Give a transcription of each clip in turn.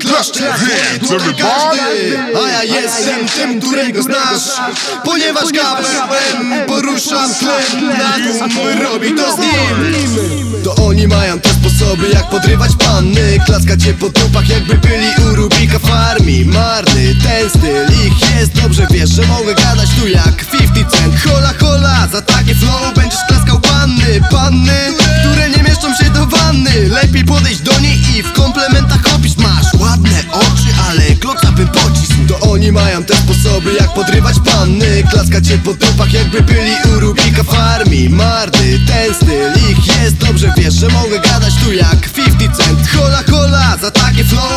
Klaszcze w tutaj każdy A ja jestem tym, którego znasz. Ponieważ KPM poruszam tlen Na tłum robi to z nim. To oni mają te sposoby jak podrywać panny. Klaskać je po trupach jakby byli u Rubika Farmi. Marny, ten styl ich jest. Dobrze Wiesz, że mogę gadać tu jak 50 Cent. Hola hola, za takie flow będziesz klaskał panny. Panny, które nie mieszczą się do wanny. Lepiej podejść do niej i w komplementach Oni mają te sposoby jak podrywać panny. Klaskać je po trupach jakby byli u Rubika Farmi. Marny, ten styl ich jest dobrze Wiesz, że mogę gadać tu jak 50 Cent. Hola hola, za takie flow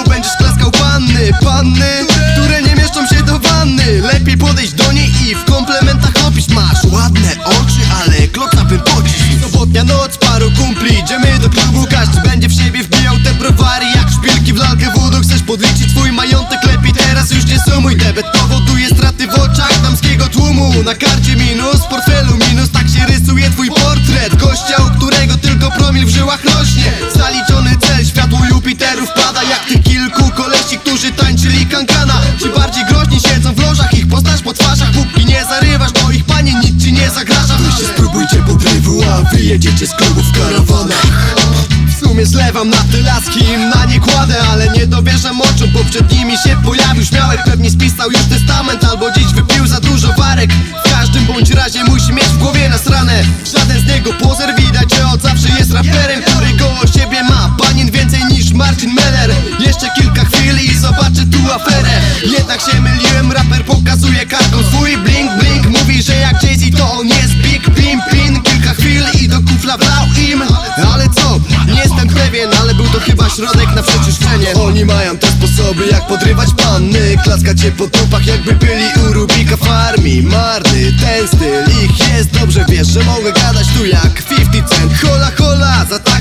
Na karcie minus, w portfelu minus, tak się rysuje twój portret. Gościa, u którego tylko promil w żyłach rośnie. Zaliczony cel, światło Jupiterów pada Jak tych kilku kolesi, którzy tańczyli kankana. Ci bardziej groźni siedzą w lożach, ich poznasz po twarzach. Póki nie zarywasz, bo ich panie nic ci nie zagraża. Wy się spróbujcie podrywu, a wy jedziecie z klubów w karawanach. W sumie zlewam na te laski, im na nie kładę Ale nie dowierzam oczom, bo przed nimi się pojawił śmiałek Pewnie spisał już testament, albo dziś wypił za Jednak się myliłem, raper pokazuje karką swój blink blink. Mówi, że jak Jay-Z to on jest big pin pin. Kilka chwil i do kufla wlał im. Ale co? Nie jestem pewien, ale był to chyba środek na przeczyszczenie. Oni mają te sposoby jak podrywać panny. Klaskać je po trupach jakby byli u Rubika Farmi. Marny, ten styl ich jest. Dobrze Wiesz, że mogę gadać tu jak 50 Cent. Hola hola, za takie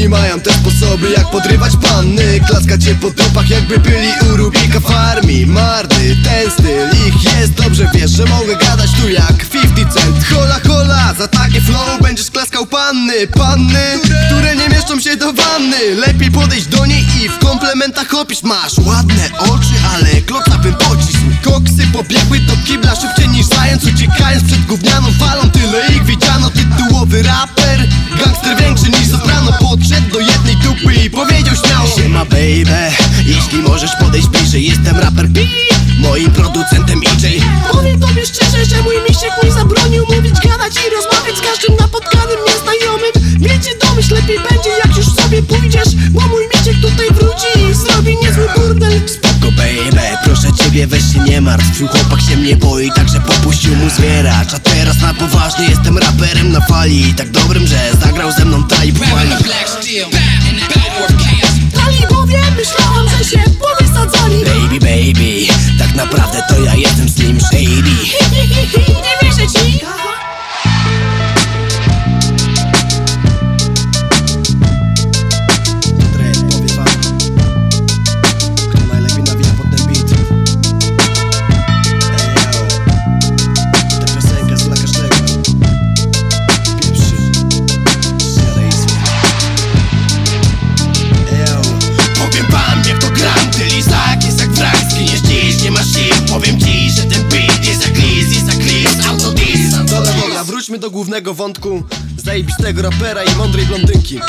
oni mają te sposoby jak podrywać panny. Klaskać je po trupach jakby byli u Rubika Farmi. Marny, ten styl ich jest dobrze Wiesz, że mogę gadać tu jak 50 Cent. Hola hola, za takie flow będziesz klaskał panny Panny, które nie mieszczą się do wanny. Lepiej podejść do niej i w komplementach opisz. Masz ładne oczy, ale kloca bym pocisł Koksy pobiegły do kibla szybciej niż zając Uciekając przed gównianą falą. Tyle ich widziano, tytułowy raper. Gangster większy baby, jeśli możesz podejść bliżej Jestem raper B, moim producentem EJ Powiem tobie szczerze, że mój misiek mi zabronił mówić, gadać i rozmawiać z każdym napotkanym nieznajomym. Wiecie, domyśl lepiej będzie jak już sobie pójdziesz Bo mój misiek tutaj wróci i zrobi niezły burdel. Spoko baby, proszę ciebie weź się nie martw. Twój chłopak się mnie boi, także popuścił mu zwieracz. A teraz na poważnie jestem raperem na fali. Tak dobrym, że zagrał ze mną talib Wali Black do głównego wątku Zajebistego rapera i mądrej blondynki.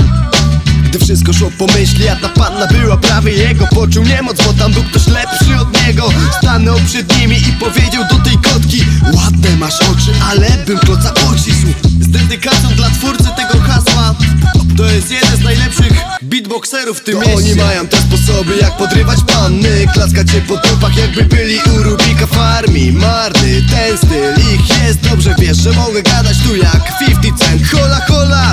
Gdy wszystko szło po myśli, a ta panna była prawie jego Poczuł niemoc, bo tam był ktoś lepszy od niego. Stanął przed nimi i powiedział do tej kotki Ładne masz oczy, ale bym kloca pocisł Z dedykacją dla twórcy tego hasła To jest jeden z najlepszych beatboxerów w tym to mieście. oni mają te sposoby jak podrywać panny. Klaskać je po trupach jakby byli u Rubika Farmi. Marny, ten styl ich jest dobrze Wiesz, że mogę gadać tu jak 50 Cent. Hola hola,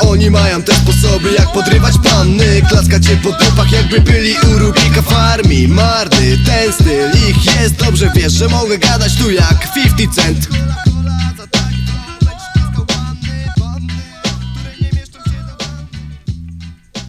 To oni mają te sposoby jak podrywać panny. Klaskać je po trupach jakby byli u Rubika Farmi. Marny, ten styl ich jest dobrze Wiesz, że mogę gadać tu jak 50 Cent